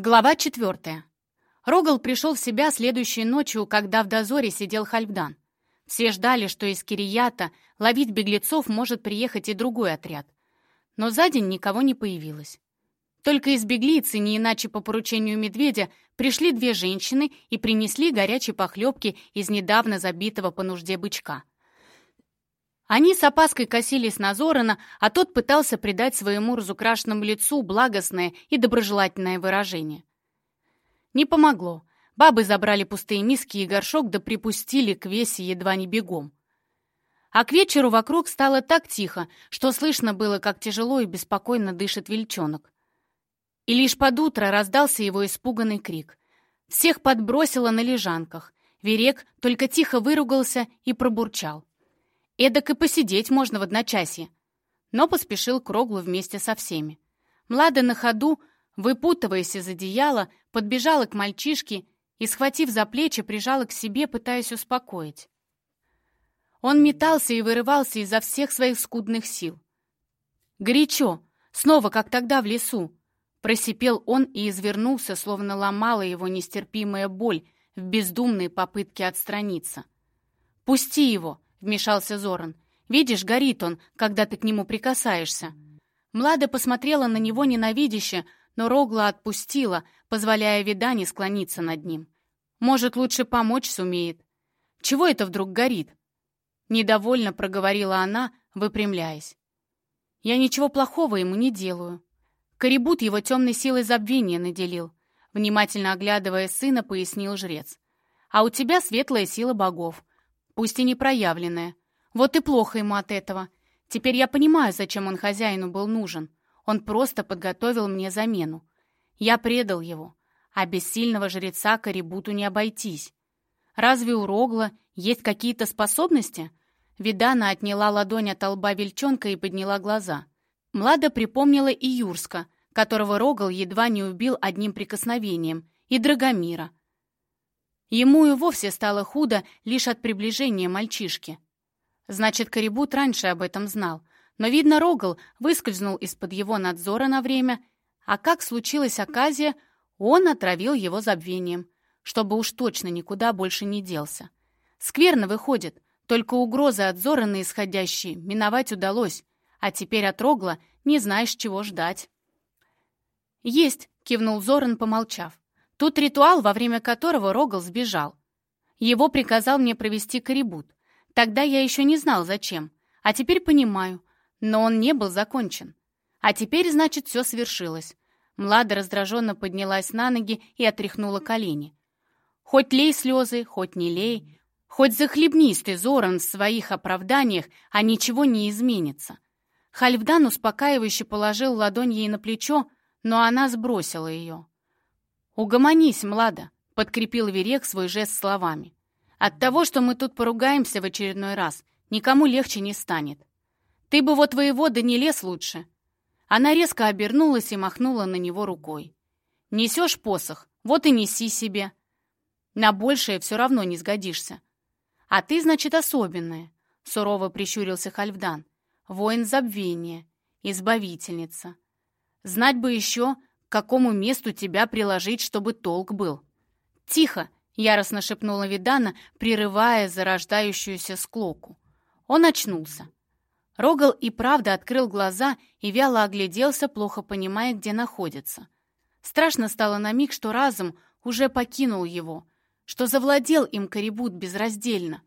Глава четвертая. Рогал пришел в себя следующей ночью, когда в дозоре сидел Хальфдан. Все ждали, что из Кирията ловить беглецов может приехать и другой отряд. Но за день никого не появилось. Только из беглицы, не иначе по поручению медведя, пришли две женщины и принесли горячей похлебки из недавно забитого по нужде бычка. Они с опаской косились на Зорана, а тот пытался придать своему разукрашенному лицу благостное и доброжелательное выражение. Не помогло. Бабы забрали пустые миски и горшок, да припустили к весе едва не бегом. А к вечеру вокруг стало так тихо, что слышно было, как тяжело и беспокойно дышит вельчонок. И лишь под утро раздался его испуганный крик. Всех подбросило на лежанках. Верек только тихо выругался и пробурчал. Эдак и посидеть можно в одночасье. Но поспешил к вместе со всеми. Млада на ходу, выпутываясь из одеяла, подбежала к мальчишке и, схватив за плечи, прижала к себе, пытаясь успокоить. Он метался и вырывался изо всех своих скудных сил. «Горячо! Снова, как тогда в лесу!» Просипел он и извернулся, словно ломала его нестерпимая боль в бездумной попытке отстраниться. «Пусти его!» — вмешался Зоран. «Видишь, горит он, когда ты к нему прикасаешься». Млада посмотрела на него ненавидяще, но Рогла отпустила, позволяя Видане склониться над ним. «Может, лучше помочь сумеет». «Чего это вдруг горит?» Недовольно проговорила она, выпрямляясь. «Я ничего плохого ему не делаю». Корибут его темной силой забвения наделил. Внимательно оглядывая сына, пояснил жрец. «А у тебя светлая сила богов пусть и не проявленное. Вот и плохо ему от этого. Теперь я понимаю, зачем он хозяину был нужен. Он просто подготовил мне замену. Я предал его, а без сильного жреца Карибуту не обойтись. Разве у Рогла есть какие-то способности? Видана отняла ладонь от лба Вельчонка и подняла глаза. Млада припомнила и Юрска, которого Рогал едва не убил одним прикосновением, и Драгомира — Ему и вовсе стало худо лишь от приближения мальчишки. Значит, Корибут раньше об этом знал, но, видно, Рогал выскользнул из-под его надзора на время, а как случилась оказия, он отравил его забвением, чтобы уж точно никуда больше не делся. Скверно выходит, только угрозы от Зорана исходящие миновать удалось, а теперь от Рогла не знаешь, чего ждать. «Есть», — кивнул Зоран, помолчав. Тут ритуал, во время которого Рогал сбежал. Его приказал мне провести корибут. Тогда я еще не знал, зачем. А теперь понимаю. Но он не был закончен. А теперь, значит, все свершилось. Млада раздраженно поднялась на ноги и отряхнула колени. Хоть лей слезы, хоть не лей, хоть захлебнись ты, Зоран, в своих оправданиях, а ничего не изменится. Хальфдан успокаивающе положил ладонь ей на плечо, но она сбросила ее. «Угомонись, Млада», — подкрепил Верек свой жест словами. «От того, что мы тут поругаемся в очередной раз, никому легче не станет. Ты бы вот воевода не лез лучше». Она резко обернулась и махнула на него рукой. «Несешь посох, вот и неси себе. На большее все равно не сгодишься. А ты, значит, особенная», — сурово прищурился Хальфдан. «Воин забвения, избавительница. Знать бы еще, к какому месту тебя приложить, чтобы толк был. «Тихо!» — яростно шепнула Видана, прерывая зарождающуюся склоку. Он очнулся. Рогал и правда открыл глаза и вяло огляделся, плохо понимая, где находится. Страшно стало на миг, что разум уже покинул его, что завладел им корибут безраздельно.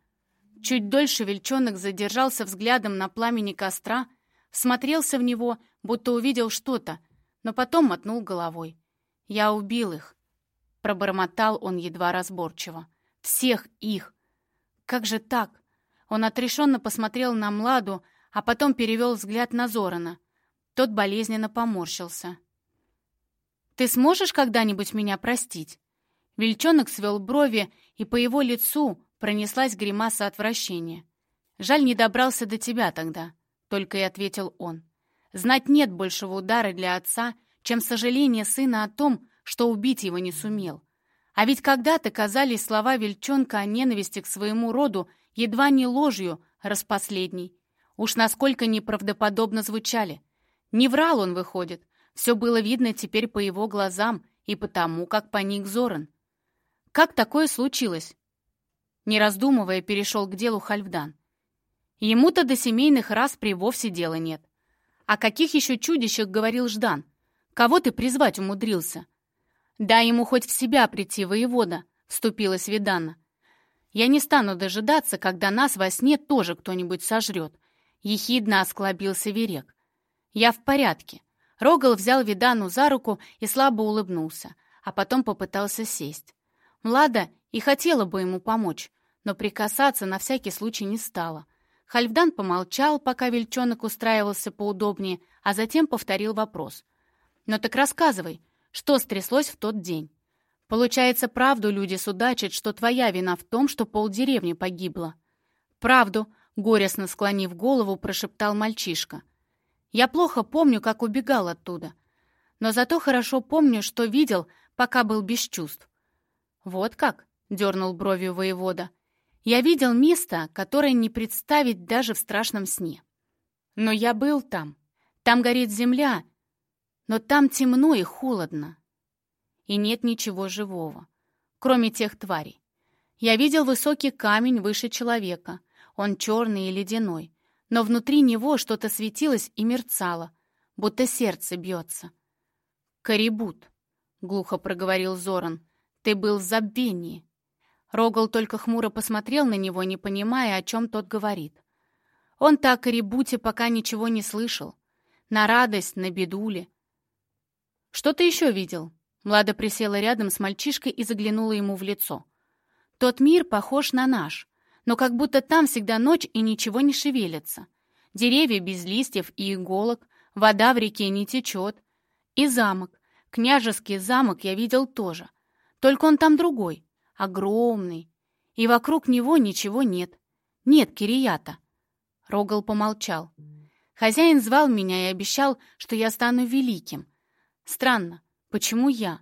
Чуть дольше Вельчонок задержался взглядом на пламени костра, смотрелся в него, будто увидел что-то, но потом мотнул головой. «Я убил их», — пробормотал он едва разборчиво. «Всех их! Как же так?» Он отрешенно посмотрел на Младу, а потом перевел взгляд на Зорана. Тот болезненно поморщился. «Ты сможешь когда-нибудь меня простить?» Вельчонок свел брови, и по его лицу пронеслась гримаса отвращения. «Жаль, не добрался до тебя тогда», — только и ответил он. Знать нет большего удара для отца, чем сожаление сына о том, что убить его не сумел. А ведь когда-то казались слова Вельчонка о ненависти к своему роду едва не ложью распоследней. Уж насколько неправдоподобно звучали. Не врал он, выходит. Все было видно теперь по его глазам, и потому, как паник Зоран. Как такое случилось? Не раздумывая, перешел к делу Хальфдан. Ему-то до семейных распри вовсе дела нет. О каких еще чудищах говорил Ждан? Кого ты призвать умудрился? Дай ему хоть в себя прийти, воевода, вступилась Видана. Я не стану дожидаться, когда нас во сне тоже кто-нибудь сожрет. Ехидно осклобился Верек. Я в порядке. Рогал взял Видану за руку и слабо улыбнулся, а потом попытался сесть. Млада и хотела бы ему помочь, но прикасаться на всякий случай не стала. Хальфдан помолчал, пока Вельчонок устраивался поудобнее, а затем повторил вопрос. «Ну так рассказывай, что стряслось в тот день?» «Получается, правду люди судачат, что твоя вина в том, что полдеревни погибло». «Правду», — горестно склонив голову, прошептал мальчишка. «Я плохо помню, как убегал оттуда, но зато хорошо помню, что видел, пока был без чувств». «Вот как?» — дернул бровью воевода. Я видел место, которое не представить даже в страшном сне. Но я был там. Там горит земля, но там темно и холодно. И нет ничего живого, кроме тех тварей. Я видел высокий камень выше человека. Он черный и ледяной, но внутри него что-то светилось и мерцало, будто сердце бьется. «Карибут», — глухо проговорил Зоран, — «ты был в забвении». Рогал только хмуро посмотрел на него, не понимая, о чем тот говорит. Он так о ребуте пока ничего не слышал. На радость, на бедуле. «Что ты еще видел?» Млада присела рядом с мальчишкой и заглянула ему в лицо. «Тот мир похож на наш, но как будто там всегда ночь и ничего не шевелится. Деревья без листьев и иголок, вода в реке не течет. И замок, княжеский замок я видел тоже. Только он там другой, огромный, и вокруг него ничего нет. Нет Кирията. Рогал помолчал. Хозяин звал меня и обещал, что я стану великим. Странно, почему я?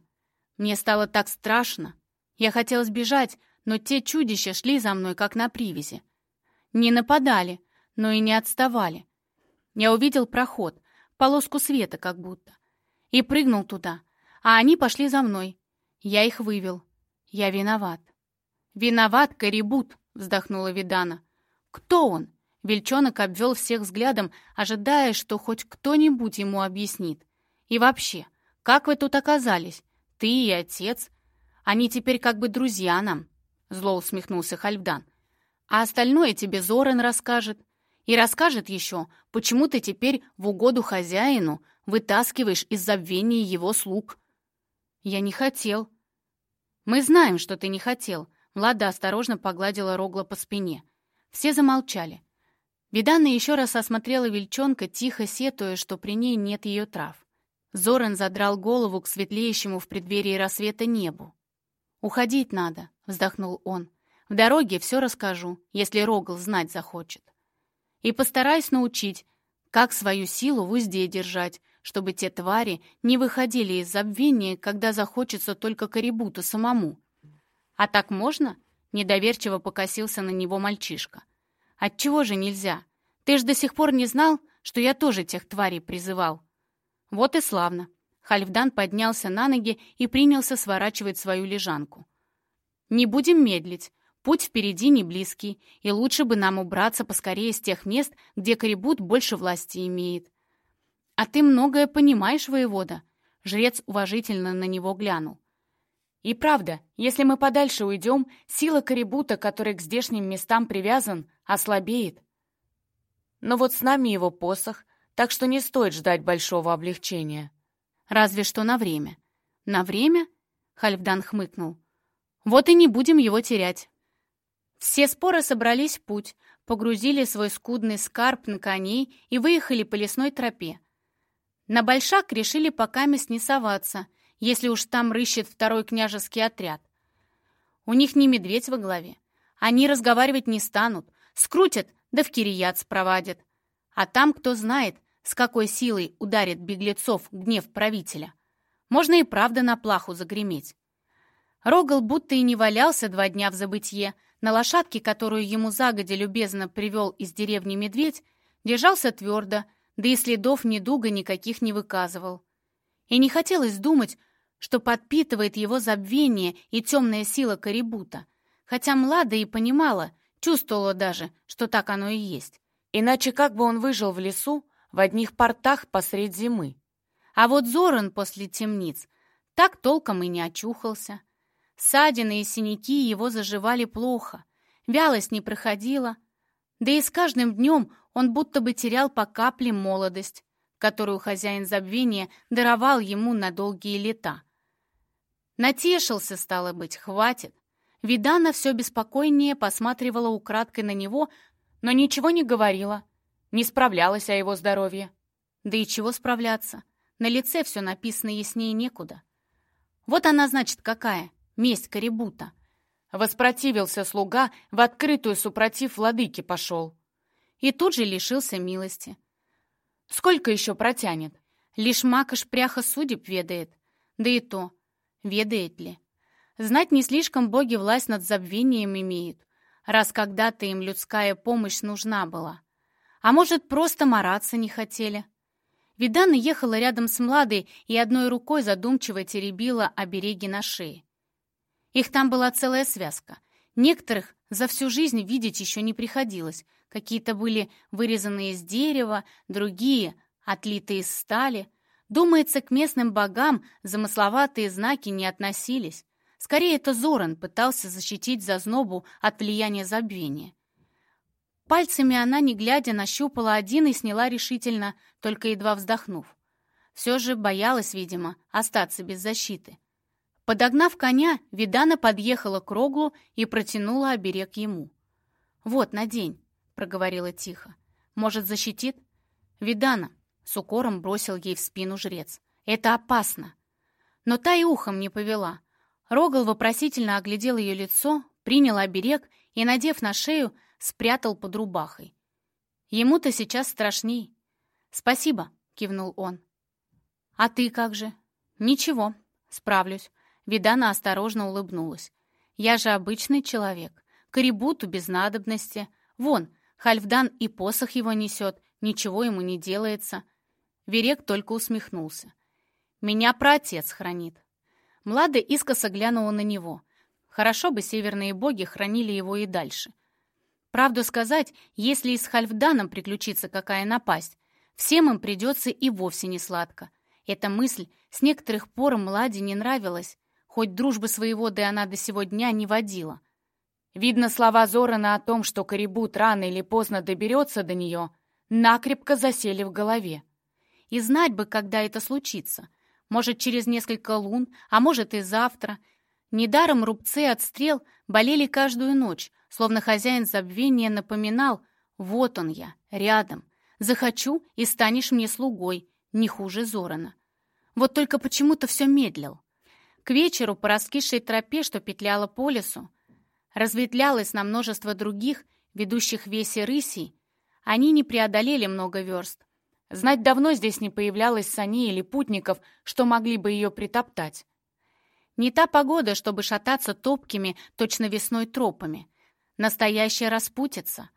Мне стало так страшно. Я хотел сбежать, но те чудища шли за мной, как на привязи. Не нападали, но и не отставали. Я увидел проход, полоску света как будто, и прыгнул туда, а они пошли за мной. Я их вывел. «Я виноват». «Виноват, Карибут!» — вздохнула Видана. «Кто он?» Вельчонок обвел всех взглядом, ожидая, что хоть кто-нибудь ему объяснит. «И вообще, как вы тут оказались? Ты и отец? Они теперь как бы друзья нам», — зло усмехнулся Хальфдан. «А остальное тебе Зоран расскажет. И расскажет еще, почему ты теперь в угоду хозяину вытаскиваешь из забвения его слуг». «Я не хотел», «Мы знаем, что ты не хотел», — Влада осторожно погладила Рогла по спине. Все замолчали. Видана еще раз осмотрела Вельчонка, тихо сетуя, что при ней нет ее трав. Зоран задрал голову к светлеющему в преддверии рассвета небу. «Уходить надо», — вздохнул он. «В дороге все расскажу, если Рогл знать захочет. И постараюсь научить, как свою силу в узде держать, чтобы те твари не выходили из забвения, когда захочется только Карибуту самому. «А так можно?» — недоверчиво покосился на него мальчишка. «Отчего же нельзя? Ты ж до сих пор не знал, что я тоже тех тварей призывал?» «Вот и славно!» Хальфдан поднялся на ноги и принялся сворачивать свою лежанку. «Не будем медлить. Путь впереди не близкий, и лучше бы нам убраться поскорее с тех мест, где Карибут больше власти имеет. «А ты многое понимаешь, воевода?» Жрец уважительно на него глянул. «И правда, если мы подальше уйдем, сила Карибута, который к здешним местам привязан, ослабеет. Но вот с нами его посох, так что не стоит ждать большого облегчения. Разве что на время». «На время?» — Хальфдан хмыкнул. «Вот и не будем его терять». Все споры собрались в путь, погрузили свой скудный скарб на коней и выехали по лесной тропе. На Большак решили пока не соваться, если уж там рыщет второй княжеский отряд. У них не медведь во главе. Они разговаривать не станут, скрутят, да в Кирият спровадят. А там кто знает, с какой силой ударит беглецов гнев правителя. Можно и правда на плаху загреметь. Рогал будто и не валялся два дня в забытье. На лошадке, которую ему загодя любезно привел из деревни медведь, держался твердо, да и следов недуга никаких не выказывал. И не хотелось думать, что подпитывает его забвение и темная сила Карибута. Хотя Млада и понимала, чувствовала даже, что так оно и есть. Иначе как бы он выжил в лесу в одних портах посред зимы? А вот Зоран после темниц так толком и не очухался. Ссадины и синяки его заживали плохо, вялость не проходила, да и с каждым днем он будто бы терял по капле молодость, которую хозяин забвения даровал ему на долгие лета. Натешился, стало быть, хватит. Видана все беспокойнее посматривала украдкой на него, но ничего не говорила, не справлялась о его здоровье. Да и чего справляться? На лице все написано яснее некуда. Вот она, значит, какая, месть Карибута. Воспротивился слуга, в открытую супротив владыки пошел. И тут же лишился милости. Сколько еще протянет? Лишь макаш пряха судеб ведает. Да и то, ведает ли. Знать не слишком боги власть над забвением имеют, раз когда-то им людская помощь нужна была. А может, просто мараться не хотели. Видана ехала рядом с Младой и одной рукой задумчиво теребила обереги на шее. Их там была целая связка. Некоторых за всю жизнь видеть еще не приходилось. Какие-то были вырезаны из дерева, другие — отлитые из стали. Думается, к местным богам замысловатые знаки не относились. Скорее, это Зоран пытался защитить зазнобу от влияния забвения. Пальцами она, не глядя, нащупала один и сняла решительно, только едва вздохнув. Все же боялась, видимо, остаться без защиты. Подогнав коня, Видана подъехала к Роглу и протянула оберег ему. «Вот, надень», — проговорила тихо. «Может, защитит?» «Видана», — с укором бросил ей в спину жрец. «Это опасно». Но та и ухом не повела. Рогал вопросительно оглядел ее лицо, принял оберег и, надев на шею, спрятал под рубахой. Ему-то сейчас страшней. «Спасибо», — кивнул он. «А ты как же?» «Ничего, справлюсь. Видана осторожно улыбнулась. «Я же обычный человек. Корибуту без надобности. Вон, Хальфдан и посох его несет, ничего ему не делается». Верек только усмехнулся. «Меня праотец хранит». Млада искоса глянула на него. Хорошо бы северные боги хранили его и дальше. Правду сказать, если и с Хальфданом приключится какая напасть, всем им придется и вовсе не сладко. Эта мысль с некоторых пор Младе не нравилась, хоть дружбы своего да она до сего дня не водила. Видно, слова Зорана о том, что Корибут рано или поздно доберется до нее, накрепко засели в голове. И знать бы, когда это случится. Может, через несколько лун, а может и завтра. Недаром рубцы от стрел болели каждую ночь, словно хозяин забвения напоминал «Вот он я, рядом. Захочу, и станешь мне слугой, не хуже Зорана». Вот только почему-то все медлил. К вечеру по раскисшей тропе, что петляла по лесу, разветвлялась на множество других, ведущих весе рысей, они не преодолели много верст. Знать давно здесь не появлялось саней или путников, что могли бы ее притоптать. Не та погода, чтобы шататься топкими, точно весной тропами. Настоящая распутица.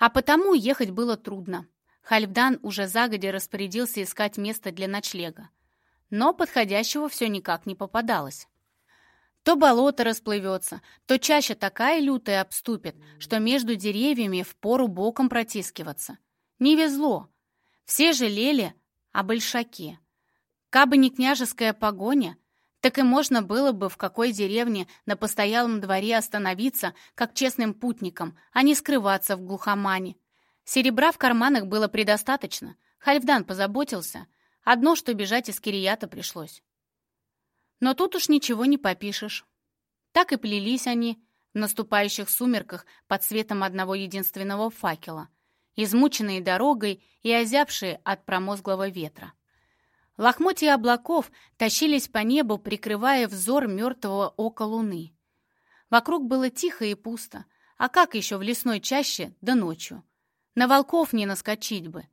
А потому ехать было трудно. Хальфдан уже загодя распорядился искать место для ночлега но подходящего все никак не попадалось. То болото расплывется, то чаще такая лютая обступит, что между деревьями впору боком протискиваться. Не везло. Все жалели о большаке. Кабы не княжеская погоня, так и можно было бы в какой деревне на постоялом дворе остановиться, как честным путникам, а не скрываться в глухомане. Серебра в карманах было предостаточно. Хальфдан позаботился — Одно, что бежать из Кирията пришлось. Но тут уж ничего не попишешь. Так и плелись они в наступающих сумерках под светом одного единственного факела, измученные дорогой и озябшие от промозглого ветра. Лохмотья облаков тащились по небу, прикрывая взор мертвого ока луны. Вокруг было тихо и пусто, а как еще в лесной чаще да ночью? На волков не наскочить бы.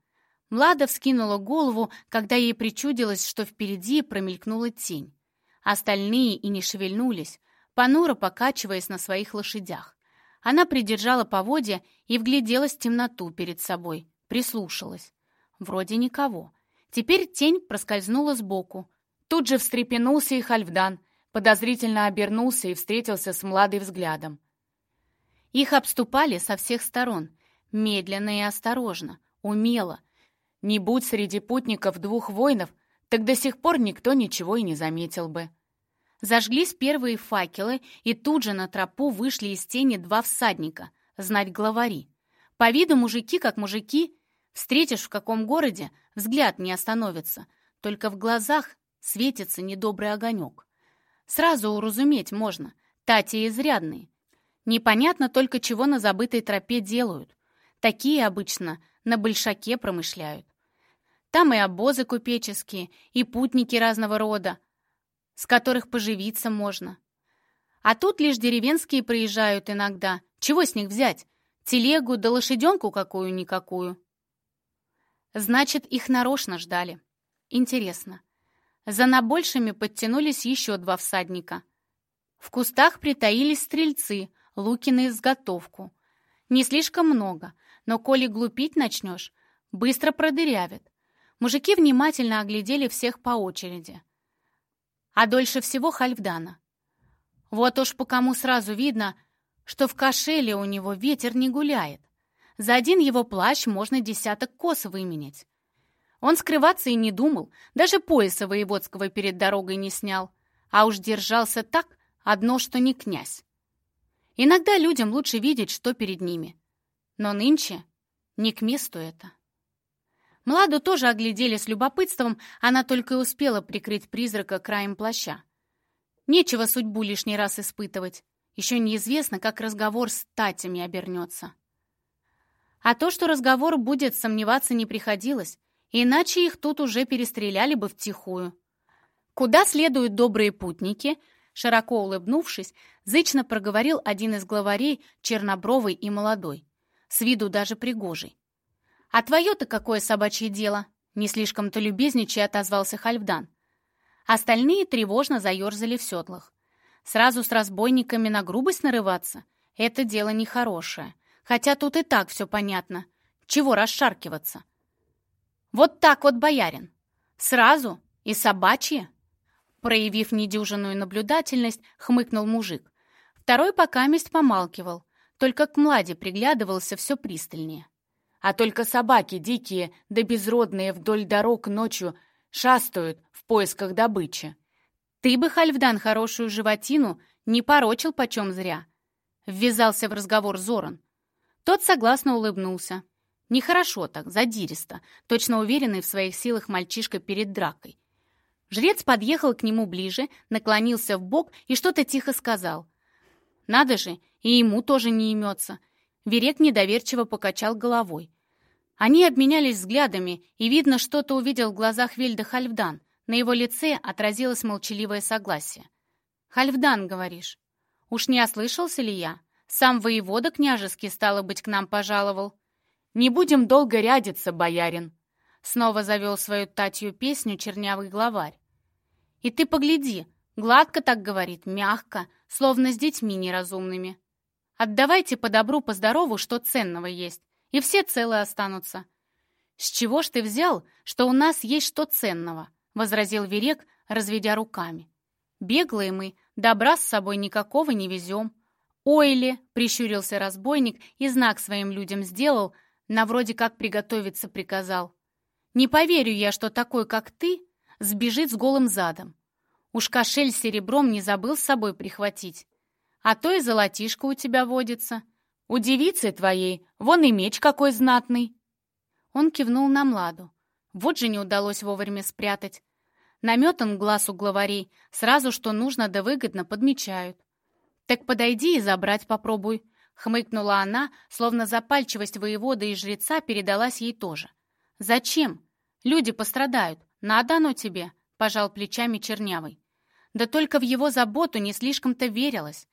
Млада вскинула голову, когда ей причудилось, что впереди промелькнула тень. Остальные и не шевельнулись, понуро покачиваясь на своих лошадях. Она придержала поводья и вгляделась в темноту перед собой, прислушалась. Вроде никого. Теперь тень проскользнула сбоку, Тут же встрепенулся и Хальфдан, подозрительно обернулся и встретился с Младой взглядом. Их обступали со всех сторон, медленно и осторожно, умело. Не будь среди путников двух воинов, так до сих пор никто ничего и не заметил бы. Зажглись первые факелы, и тут же на тропу вышли из тени два всадника, знать главари. По виду мужики как мужики. Встретишь в каком городе, взгляд не остановится, только в глазах светится недобрый огонек. Сразу уразуметь можно, тати изрядные. Непонятно только, чего на забытой тропе делают. Такие обычно на большаке промышляют. Там и обозы купеческие, и путники разного рода, с которых поживиться можно. А тут лишь деревенские приезжают иногда. Чего с них взять? Телегу да лошаденку какую-никакую. Значит, их нарочно ждали. Интересно. За набольшими подтянулись еще два всадника. В кустах притаились стрельцы, луки на изготовку. Не слишком много, но коли глупить начнешь, быстро продырявят. Мужики внимательно оглядели всех по очереди. А дольше всего Хальфдана. Вот уж по кому сразу видно, что в кошеле у него ветер не гуляет. За один его плащ можно десяток кос выменять. Он скрываться и не думал, даже пояса воеводского перед дорогой не снял, а уж держался так, одно что не князь. Иногда людям лучше видеть, что перед ними. Но нынче не к месту это. Младу тоже оглядели с любопытством, она только и успела прикрыть призрака краем плаща. Нечего судьбу лишний раз испытывать. Еще неизвестно, как разговор с Татями обернется. А то, что разговор будет, сомневаться не приходилось, иначе их тут уже перестреляли бы втихую. Куда следуют добрые путники? Широко улыбнувшись, зычно проговорил один из главарей, чернобровый и молодой, с виду даже пригожий. «А твое-то какое собачье дело?» Не слишком-то любезничая отозвался Хальфдан. Остальные тревожно заерзали в седлах. Сразу с разбойниками на грубость нарываться — это дело нехорошее. Хотя тут и так все понятно. Чего расшаркиваться? Вот так вот, боярин. Сразу и собачье. Проявив недюжинную наблюдательность, хмыкнул мужик. Второй покаместь помалкивал, только к Младе приглядывался все пристальнее а только собаки дикие да безродные вдоль дорог ночью шастают в поисках добычи. Ты бы, Хальфдан, хорошую животину не порочил почем зря. Ввязался в разговор Зоран. Тот согласно улыбнулся. Нехорошо так, задиристо, точно уверенный в своих силах мальчишка перед дракой. Жрец подъехал к нему ближе, наклонился в бок и что-то тихо сказал. Надо же, и ему тоже не имется. Верек недоверчиво покачал головой. Они обменялись взглядами, и, видно, что-то увидел в глазах Вильда Хальфдан. На его лице отразилось молчаливое согласие. «Хальфдан, говоришь? Уж не ослышался ли я? Сам воевода княжеский, стало быть, к нам пожаловал. Не будем долго рядиться, боярин!» Снова завел свою татью песню чернявый главарь. «И ты погляди, гладко так говорит, мягко, словно с детьми неразумными. Отдавайте по добру, по здорову, что ценного есть, и все целые останутся». «С чего ж ты взял, что у нас есть что ценного?» — возразил Верек, разведя руками. «Беглые мы, добра с собой никакого не везем». «Ой ли!» — прищурился разбойник и знак своим людям сделал, на вроде как приготовиться приказал. «Не поверю я, что такой, как ты, сбежит с голым задом. Уж кошель серебром не забыл с собой прихватить. А то и золотишко у тебя водится. У девицы твоей вон и меч какой знатный!» Он кивнул на Младу. Вот же не удалось вовремя спрятать. Наметан глаз у главарей, сразу что нужно да выгодно подмечают. «Так подойди и забрать попробуй», — хмыкнула она, словно запальчивость воевода и жреца передалась ей тоже. «Зачем? Люди пострадают. Надо оно тебе», — пожал плечами Чернявый. Да только в его заботу не слишком-то верилось.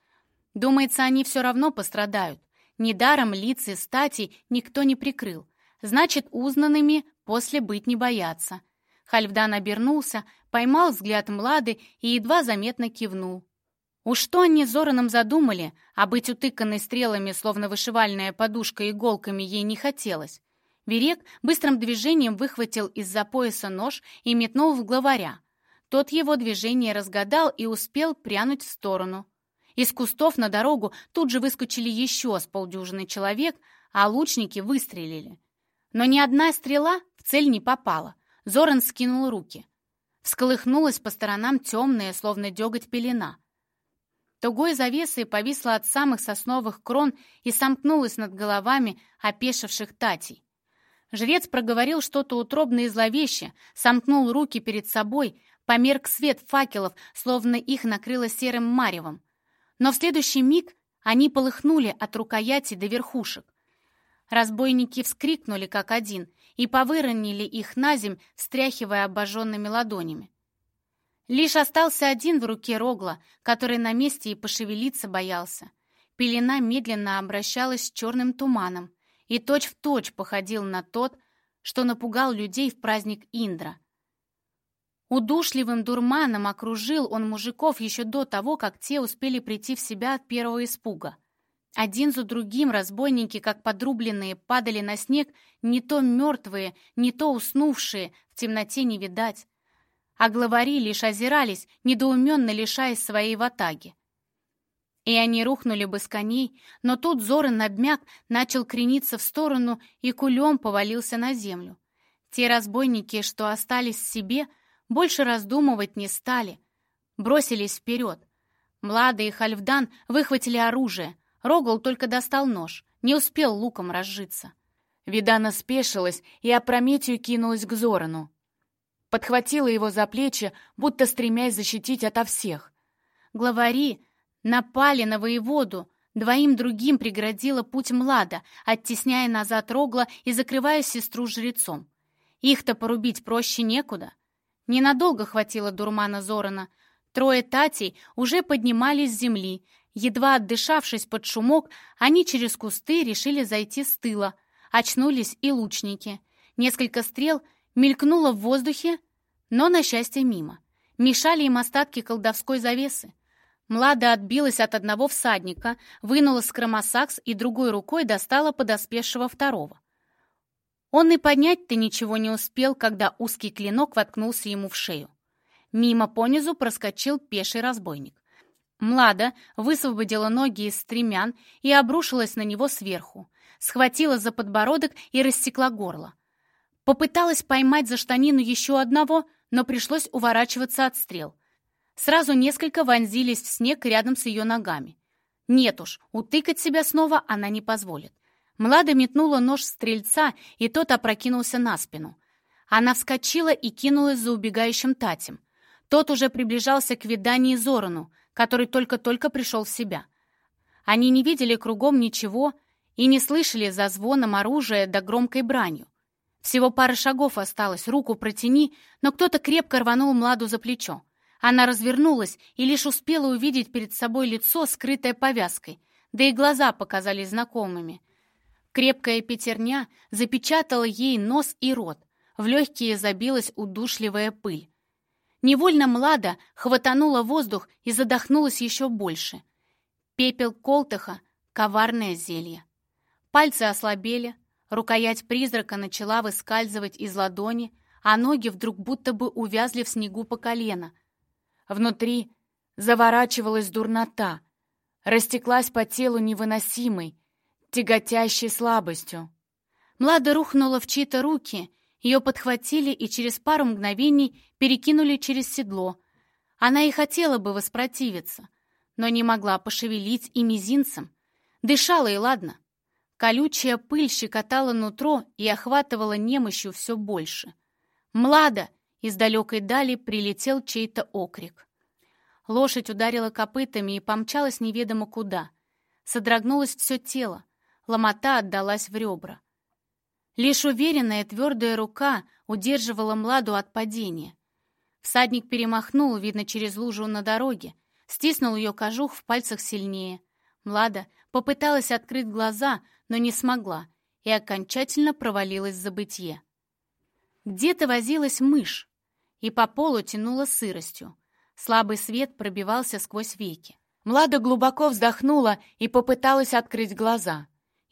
Думается, они все равно пострадают. Недаром лиц и стати никто не прикрыл. Значит, узнанными после быть не боятся. Хальфдан обернулся, поймал взгляд Млады и едва заметно кивнул. Уж что они с Зораном задумали, а быть утыканной стрелами, словно вышивальная подушка иголками, ей не хотелось. Верек быстрым движением выхватил из-за пояса нож и метнул в главаря. Тот его движение разгадал и успел прянуть в сторону. Из кустов на дорогу тут же выскочили еще с полдюжины человек, а лучники выстрелили. Но ни одна стрела в цель не попала. Зоран скинул руки. Всколыхнулась по сторонам темная, словно деготь пелена. Тугой завесой повисла от самых сосновых крон и сомкнулась над головами опешивших татей. Жрец проговорил что-то утробное и зловеще, сомкнул руки перед собой, померк свет факелов, словно их накрыло серым маревом. Но в следующий миг они полыхнули от рукояти до верхушек. Разбойники вскрикнули как один и повыронили их на земь, встряхивая обожженными ладонями. Лишь остался один в руке Рогла, который на месте и пошевелиться боялся. Пелена медленно обращалась с черным туманом и точь-в-точь точь походил на тот, что напугал людей в праздник Индра. Удушливым дурманом окружил он мужиков еще до того, как те успели прийти в себя от первого испуга. Один за другим разбойники, как подрубленные, падали на снег, не то мертвые, не то уснувшие, в темноте не видать. А главари лишь озирались, недоуменно лишаясь своей ватаги. И они рухнули бы с коней, но тут Зоран обмяк, начал крениться в сторону и кулем повалился на землю. Те разбойники, что остались себе, — больше раздумывать не стали. Бросились вперед. Млада и Хальфдан выхватили оружие. Рогал только достал нож. Не успел луком разжиться. Видана спешилась и опрометью кинулась к Зорану. Подхватила его за плечи, будто стремясь защитить ото всех. Главари напали на воеводу, двоим другим преградила путь Млада, оттесняя назад Рогла и закрывая сестру жрецом. Их-то порубить проще некуда. Ненадолго хватило дурмана Зорана. Трое татей уже поднимались с земли. Едва отдышавшись под шумок, они через кусты решили зайти с тыла. Очнулись и лучники. Несколько стрел мелькнуло в воздухе, но, на счастье, мимо. Мешали им остатки колдовской завесы. Млада отбилась от одного всадника, вынула скромосакс и другой рукой достала подоспевшего второго. Он и поднять-то ничего не успел, когда узкий клинок воткнулся ему в шею. Мимо понизу проскочил пеший разбойник. Млада высвободила ноги из стремян и обрушилась на него сверху. Схватила за подбородок и рассекла горло. Попыталась поймать за штанину еще одного, но пришлось уворачиваться от стрел. Сразу несколько вонзились в снег рядом с ее ногами. Нет уж, утыкать себя снова она не позволит. Млада метнула нож стрельца, и тот опрокинулся на спину. Она вскочила и кинулась за убегающим Татем. Тот уже приближался к видании Зорану, который только-только пришел в себя. Они не видели кругом ничего и не слышали за звоном оружия да громкой бранью. Всего пара шагов осталось, руку протяни, но кто-то крепко рванул Младу за плечо. Она развернулась и лишь успела увидеть перед собой лицо, скрытое повязкой, да и глаза показались знакомыми. Крепкая пятерня запечатала ей нос и рот. В легкие забилась удушливая пыль. Невольно Млада хватанула воздух и задохнулась еще больше. Пепел колтыха — коварное зелье. Пальцы ослабели, рукоять призрака начала выскальзывать из ладони, а ноги вдруг будто бы увязли в снегу по колено. Внутри заворачивалась дурнота, растеклась по телу невыносимой, тяготящей слабостью. Млада рухнула в чьи-то руки, ее подхватили и через пару мгновений перекинули через седло. Она и хотела бы воспротивиться, но не могла пошевелить и мизинцем. Дышала и ладно. Колючая пыль щекотала нутро и охватывала немощью все больше. «Млада!» — из далекой дали прилетел чей-то окрик. Лошадь ударила копытами и помчалась неведомо куда. Содрогнулось все тело ломота отдалась в ребра. Лишь уверенная твердая рука удерживала Младу от падения. Всадник перемахнул, видно, через лужу на дороге, стиснул ее кожух в пальцах сильнее. Млада попыталась открыть глаза, но не смогла и окончательно провалилась в забытье. Где-то возилась мышь, и по полу тянула сыростью. Слабый свет пробивался сквозь веки. Млада глубоко вздохнула и попыталась открыть глаза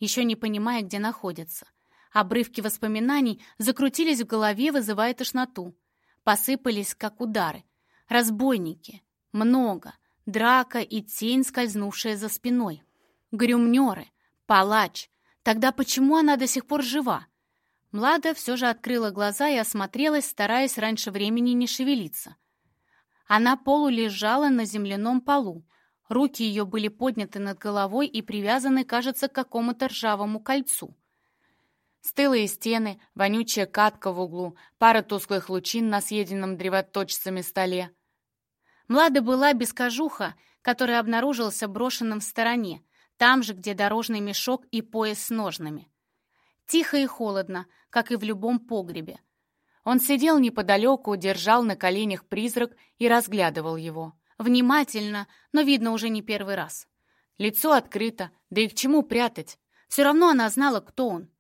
еще не понимая, где находится. Обрывки воспоминаний закрутились в голове, вызывая тошноту. Посыпались, как удары. Разбойники. Много. Драка и тень, скользнувшая за спиной. Грюмнеры. Палач. Тогда почему она до сих пор жива? Млада все же открыла глаза и осмотрелась, стараясь раньше времени не шевелиться. Она полулежала на земляном полу. Руки ее были подняты над головой и привязаны, кажется, к какому-то ржавому кольцу. Стылые стены, вонючая катка в углу, пара тусклых лучин на съеденном древоточцами столе. Млада была без кожуха, который обнаружился брошенным в стороне, там же, где дорожный мешок и пояс с ножнами. Тихо и холодно, как и в любом погребе. Он сидел неподалеку, держал на коленях призрак и разглядывал его. Внимательно, но видно уже не первый раз. Лицо открыто, да и к чему прятать? Все равно она знала, кто он.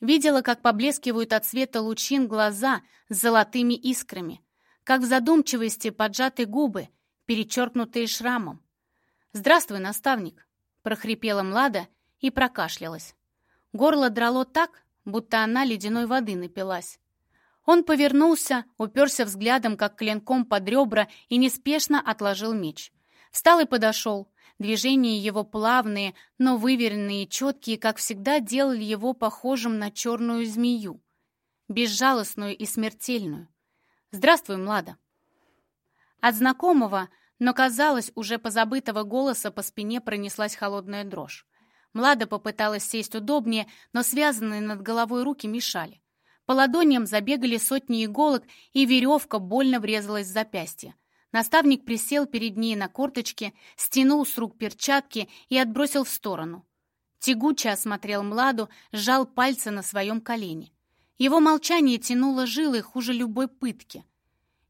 Видела, как поблескивают от света лучин глаза с золотыми искрами, как в задумчивости поджаты губы, перечеркнутые шрамом. «Здравствуй, наставник!» — прохрипела Млада и прокашлялась. Горло драло так, будто она ледяной воды напилась. Он повернулся, уперся взглядом, как клинком под ребра, и неспешно отложил меч. Встал и подошел. Движения его плавные, но выверенные и четкие, как всегда, делали его похожим на черную змею. Безжалостную и смертельную. «Здравствуй, Млада!» От знакомого, но, казалось, уже позабытого голоса по спине пронеслась холодная дрожь. Млада попыталась сесть удобнее, но связанные над головой руки мешали. По ладоням забегали сотни иголок, и веревка больно врезалась в запястье. Наставник присел перед ней на корточке, стянул с рук перчатки и отбросил в сторону. Тягуче осмотрел Младу, сжал пальцы на своем колене. Его молчание тянуло жилы хуже любой пытки.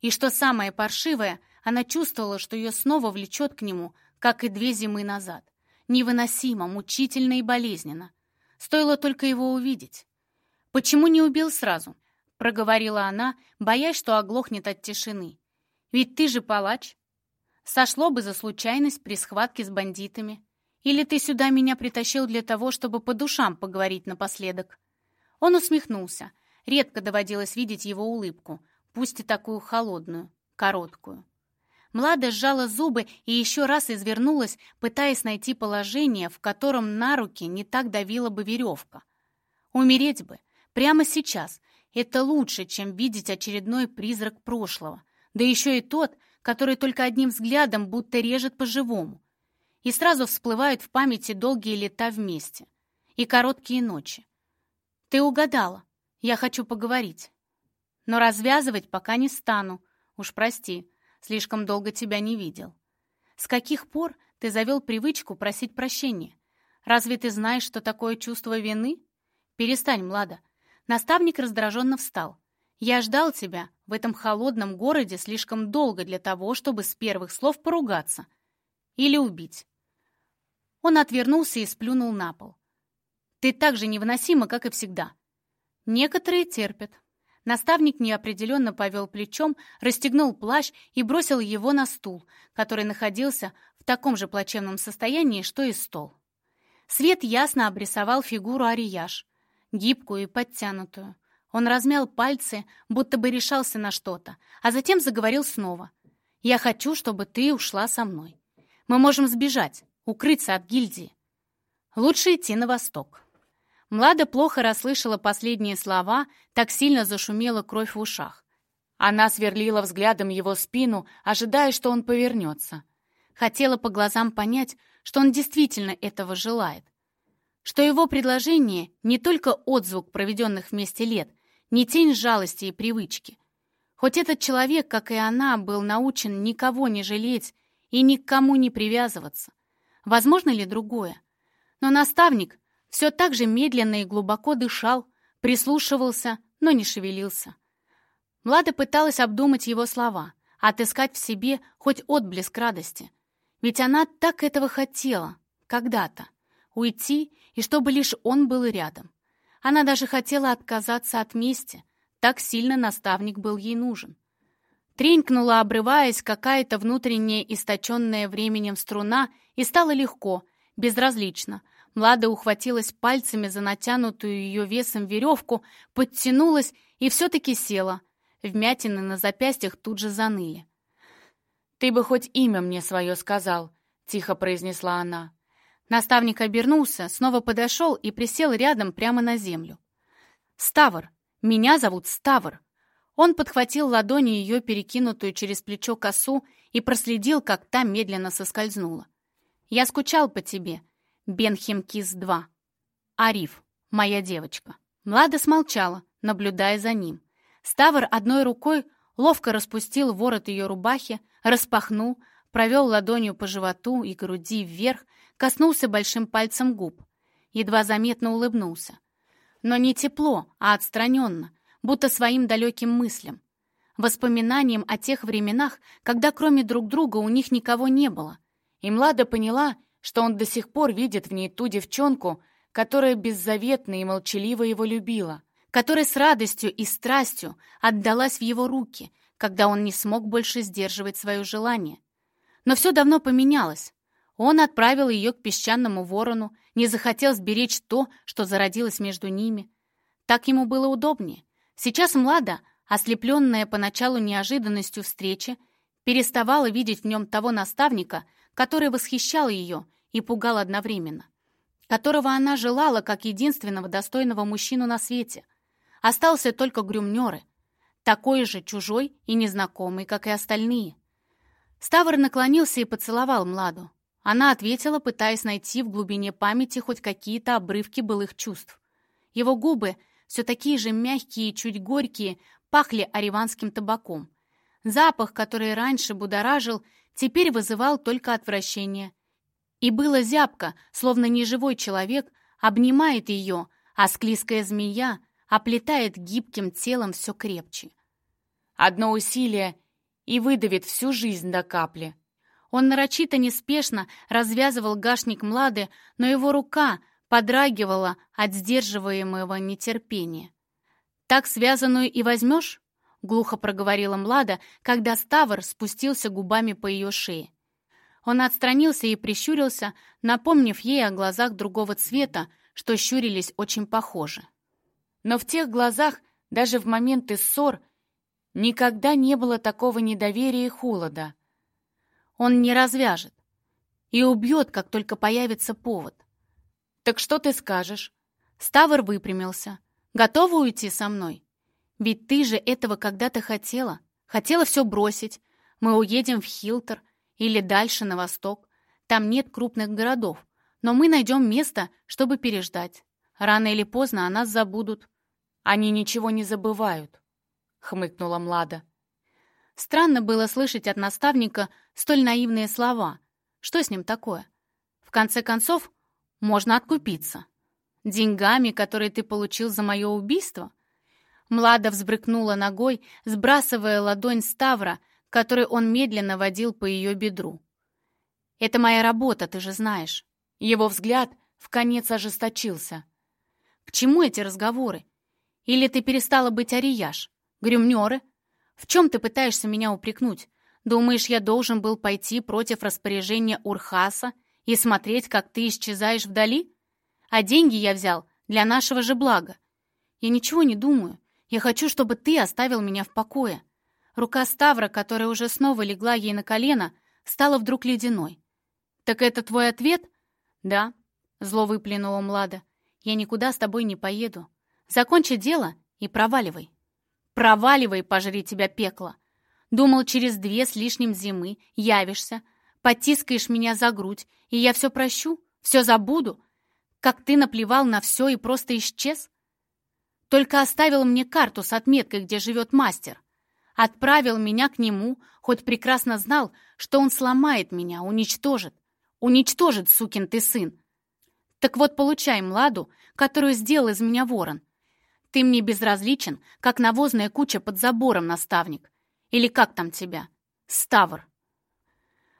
И что самое паршивое, она чувствовала, что ее снова влечет к нему, как и две зимы назад. Невыносимо, мучительно и болезненно. Стоило только его увидеть. «Почему не убил сразу?» — проговорила она, боясь, что оглохнет от тишины. «Ведь ты же палач. Сошло бы за случайность при схватке с бандитами. Или ты сюда меня притащил для того, чтобы по душам поговорить напоследок?» Он усмехнулся. Редко доводилось видеть его улыбку, пусть и такую холодную, короткую. Млада сжала зубы и еще раз извернулась, пытаясь найти положение, в котором на руки не так давила бы веревка. Умереть бы, Прямо сейчас. Это лучше, чем видеть очередной призрак прошлого. Да еще и тот, который только одним взглядом будто режет по-живому. И сразу всплывают в памяти долгие лета вместе. И короткие ночи. Ты угадала. Я хочу поговорить. Но развязывать пока не стану. Уж прости, слишком долго тебя не видел. С каких пор ты завел привычку просить прощения? Разве ты знаешь, что такое чувство вины? Перестань, Млада. Наставник раздраженно встал. «Я ждал тебя в этом холодном городе слишком долго для того, чтобы с первых слов поругаться. Или убить». Он отвернулся и сплюнул на пол. «Ты так же невыносима, как и всегда». «Некоторые терпят». Наставник неопределенно повел плечом, расстегнул плащ и бросил его на стул, который находился в таком же плачевном состоянии, что и стол. Свет ясно обрисовал фигуру Арияш гибкую и подтянутую. Он размял пальцы, будто бы решался на что-то, а затем заговорил снова. «Я хочу, чтобы ты ушла со мной. Мы можем сбежать, укрыться от гильдии. Лучше идти на восток». Млада плохо расслышала последние слова, так сильно зашумела кровь в ушах. Она сверлила взглядом его спину, ожидая, что он повернется. Хотела по глазам понять, что он действительно этого желает что его предложение не только отзвук проведенных вместе лет, не тень жалости и привычки. Хоть этот человек, как и она, был научен никого не жалеть и ни к кому не привязываться. Возможно ли другое? Но наставник все так же медленно и глубоко дышал, прислушивался, но не шевелился. Млада пыталась обдумать его слова, отыскать в себе хоть отблеск радости. Ведь она так этого хотела, когда-то уйти, и чтобы лишь он был рядом. Она даже хотела отказаться от мести, так сильно наставник был ей нужен. Тренькнула, обрываясь, какая-то внутренняя источенная временем струна, и стало легко, безразлично. Млада ухватилась пальцами за натянутую ее весом веревку, подтянулась и все-таки села. Вмятины на запястьях тут же заныли. «Ты бы хоть имя мне свое сказал», — тихо произнесла она. Наставник обернулся, снова подошел и присел рядом прямо на землю. «Ставр! Меня зовут Ставр!» Он подхватил ладони ее перекинутую через плечо косу и проследил, как та медленно соскользнула. «Я скучал по тебе, Бенхемкис-2. Ариф, моя девочка». Млада смолчала, наблюдая за ним. Ставр одной рукой ловко распустил ворот ее рубахи, распахнул, провел ладонью по животу и груди вверх, коснулся большим пальцем губ. Едва заметно улыбнулся. Но не тепло, а отстраненно, будто своим далеким мыслям. Воспоминанием о тех временах, когда кроме друг друга у них никого не было. И Млада поняла, что он до сих пор видит в ней ту девчонку, которая беззаветно и молчаливо его любила, которая с радостью и страстью отдалась в его руки, когда он не смог больше сдерживать свое желание. Но все давно поменялось. Он отправил ее к песчаному ворону, не захотел сберечь то, что зародилось между ними. Так ему было удобнее. Сейчас Млада, ослепленная поначалу неожиданностью встречи, переставала видеть в нем того наставника, который восхищал ее и пугал одновременно, которого она желала как единственного достойного мужчину на свете. Остался только Грюмнеры, такой же чужой и незнакомый, как и остальные. Ставр наклонился и поцеловал Младу. Она ответила, пытаясь найти в глубине памяти хоть какие-то обрывки былых чувств. Его губы все такие же мягкие и чуть горькие, пахли ариванским табаком. Запах, который раньше будоражил, теперь вызывал только отвращение. И было зябко, словно неживой человек обнимает ее, а склизкая змея оплетает гибким телом все крепче. Одно усилие и выдавит всю жизнь до капли. Он нарочито неспешно развязывал гашник Млады, но его рука подрагивала от сдерживаемого нетерпения. «Так связанную и возьмешь?» — глухо проговорила Млада, когда Ставр спустился губами по ее шее. Он отстранился и прищурился, напомнив ей о глазах другого цвета, что щурились очень похоже. Но в тех глазах, даже в моменты ссор, никогда не было такого недоверия и холода. Он не развяжет и убьет, как только появится повод. «Так что ты скажешь?» Ставр выпрямился. «Готова уйти со мной? Ведь ты же этого когда-то хотела. Хотела все бросить. Мы уедем в Хилтер или дальше на восток. Там нет крупных городов, но мы найдем место, чтобы переждать. Рано или поздно о нас забудут». «Они ничего не забывают», — хмыкнула Млада. Странно было слышать от наставника столь наивные слова. Что с ним такое? В конце концов, можно откупиться. Деньгами, которые ты получил за мое убийство? Млада взбрыкнула ногой, сбрасывая ладонь Ставра, который он медленно водил по ее бедру. «Это моя работа, ты же знаешь». Его взгляд в конец ожесточился. «К чему эти разговоры? Или ты перестала быть арияж? Грюмнеры? В чем ты пытаешься меня упрекнуть? Думаешь, я должен был пойти против распоряжения Урхаса и смотреть, как ты исчезаешь вдали? А деньги я взял для нашего же блага. Я ничего не думаю. Я хочу, чтобы ты оставил меня в покое. Рука Ставра, которая уже снова легла ей на колено, стала вдруг ледяной. «Так это твой ответ?» «Да», — зло выплюнула Млада. «Я никуда с тобой не поеду. Закончи дело и проваливай». Проваливай, пожри тебя пекло. Думал, через две с лишним зимы явишься, потискаешь меня за грудь, и я все прощу, все забуду, как ты наплевал на все и просто исчез? Только оставил мне карту с отметкой, где живет мастер. Отправил меня к нему, хоть прекрасно знал, что он сломает меня, уничтожит. Уничтожит, сукин ты сын. Так вот, получай младу, которую сделал из меня ворон. Ты мне безразличен, как навозная куча под забором, наставник. Или как там тебя? Ставр.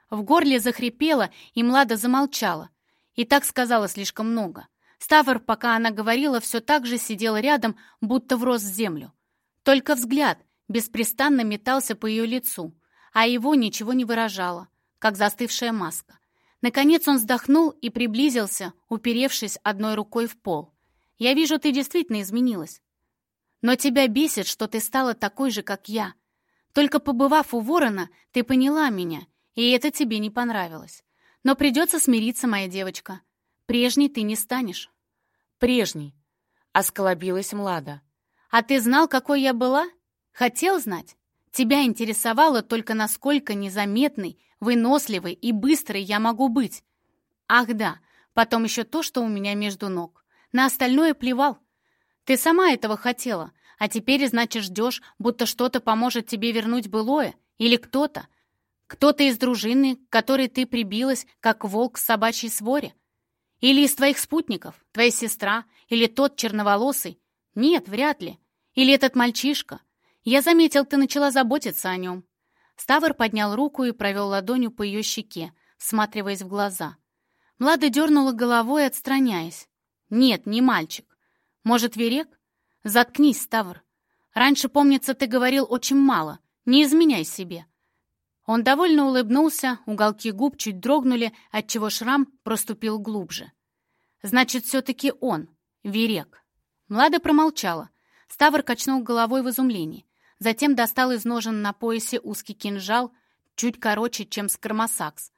В горле захрипело, и Млада замолчала. И так сказала слишком много. Ставр, пока она говорила, все так же сидел рядом, будто врос в землю. Только взгляд беспрестанно метался по ее лицу, а его ничего не выражало, как застывшая маска. Наконец он вздохнул и приблизился, уперевшись одной рукой в пол. «Я вижу, ты действительно изменилась. Но тебя бесит, что ты стала такой же, как я. Только побывав у ворона, ты поняла меня, и это тебе не понравилось. Но придется смириться, моя девочка. Прежней ты не станешь». «Прежней», — осколобилась Млада. «А ты знал, какой я была? Хотел знать? Тебя интересовало только, насколько незаметный, выносливый и быстрый я могу быть. Ах да, потом еще то, что у меня между ног. На остальное плевал. Ты сама этого хотела, а теперь, значит, ждешь, будто что-то поможет тебе вернуть былое? Или кто-то? Кто-то из дружины, к которой ты прибилась, как волк к собачьей своре? Или из твоих спутников, твоя сестра, или тот черноволосый? Нет, вряд ли. Или этот мальчишка? Я заметил, ты начала заботиться о нем. Ставр поднял руку и провел ладонью по ее щеке, всматриваясь в глаза. Млада дернула головой, отстраняясь. «Нет, не мальчик. Может, Верек? Заткнись, Ставр. Раньше, помнится, ты говорил очень мало. Не изменяй себе». Он довольно улыбнулся, уголки губ чуть дрогнули, отчего шрам проступил глубже. «Значит, все-таки он, Верек». Млада промолчала. Ставр качнул головой в изумлении. Затем достал из ножен на поясе узкий кинжал, чуть короче, чем скромосакс.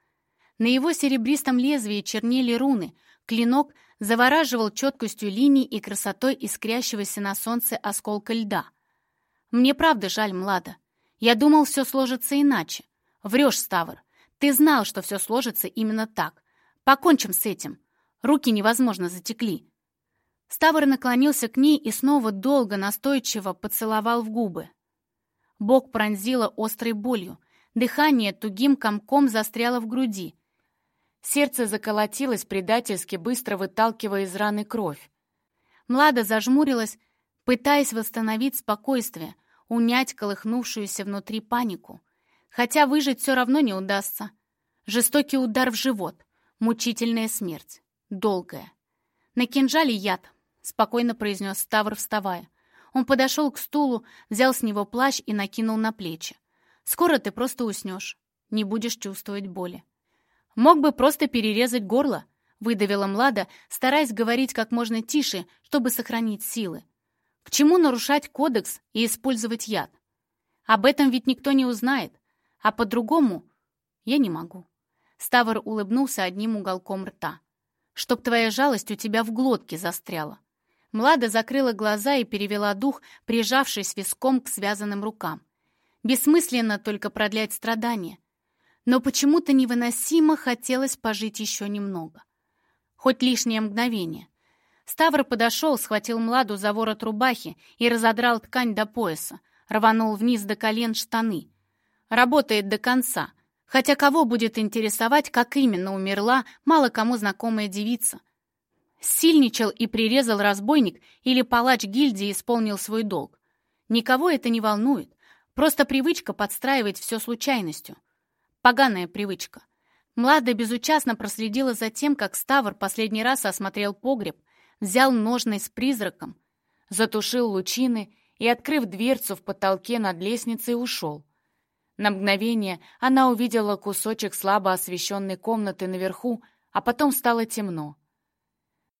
На его серебристом лезвии чернели руны, клинок завораживал четкостью линий и красотой искрящегося на солнце осколка льда. «Мне правда жаль, Млада. Я думал, все сложится иначе. Врешь, Ставр. Ты знал, что все сложится именно так. Покончим с этим. Руки невозможно затекли». Ставр наклонился к ней и снова долго, настойчиво поцеловал в губы. Бок пронзило острой болью. Дыхание тугим комком застряло в груди. Сердце заколотилось предательски, быстро выталкивая из раны кровь. Млада зажмурилась, пытаясь восстановить спокойствие, унять колыхнувшуюся внутри панику. Хотя выжить все равно не удастся. Жестокий удар в живот, мучительная смерть, долгая. «На кинжале яд», — спокойно произнес Ставр, вставая. Он подошел к стулу, взял с него плащ и накинул на плечи. «Скоро ты просто уснешь, не будешь чувствовать боли». «Мог бы просто перерезать горло», — выдавила Млада, стараясь говорить как можно тише, чтобы сохранить силы. «К чему нарушать кодекс и использовать яд? Об этом ведь никто не узнает, а по-другому я не могу». Ставр улыбнулся одним уголком рта. «Чтоб твоя жалость у тебя в глотке застряла». Млада закрыла глаза и перевела дух, прижавшись виском к связанным рукам. Бессмысленно только продлять страдания. Но почему-то невыносимо хотелось пожить еще немного. Хоть лишнее мгновение. Ставр подошел, схватил Младу за ворот рубахи и разодрал ткань до пояса, рванул вниз до колен штаны. Работает до конца. Хотя кого будет интересовать, как именно умерла мало кому знакомая девица, Сильничал и прирезал разбойник или палач гильдии исполнил свой долг. Никого это не волнует. Просто привычка подстраивать все случайностью. Поганая привычка. Млада безучастно проследила за тем, как Ставр последний раз осмотрел погреб, взял ножны с призраком, затушил лучины и, открыв дверцу в потолке над лестницей, ушел. На мгновение она увидела кусочек слабо освещенной комнаты наверху, а потом стало темно.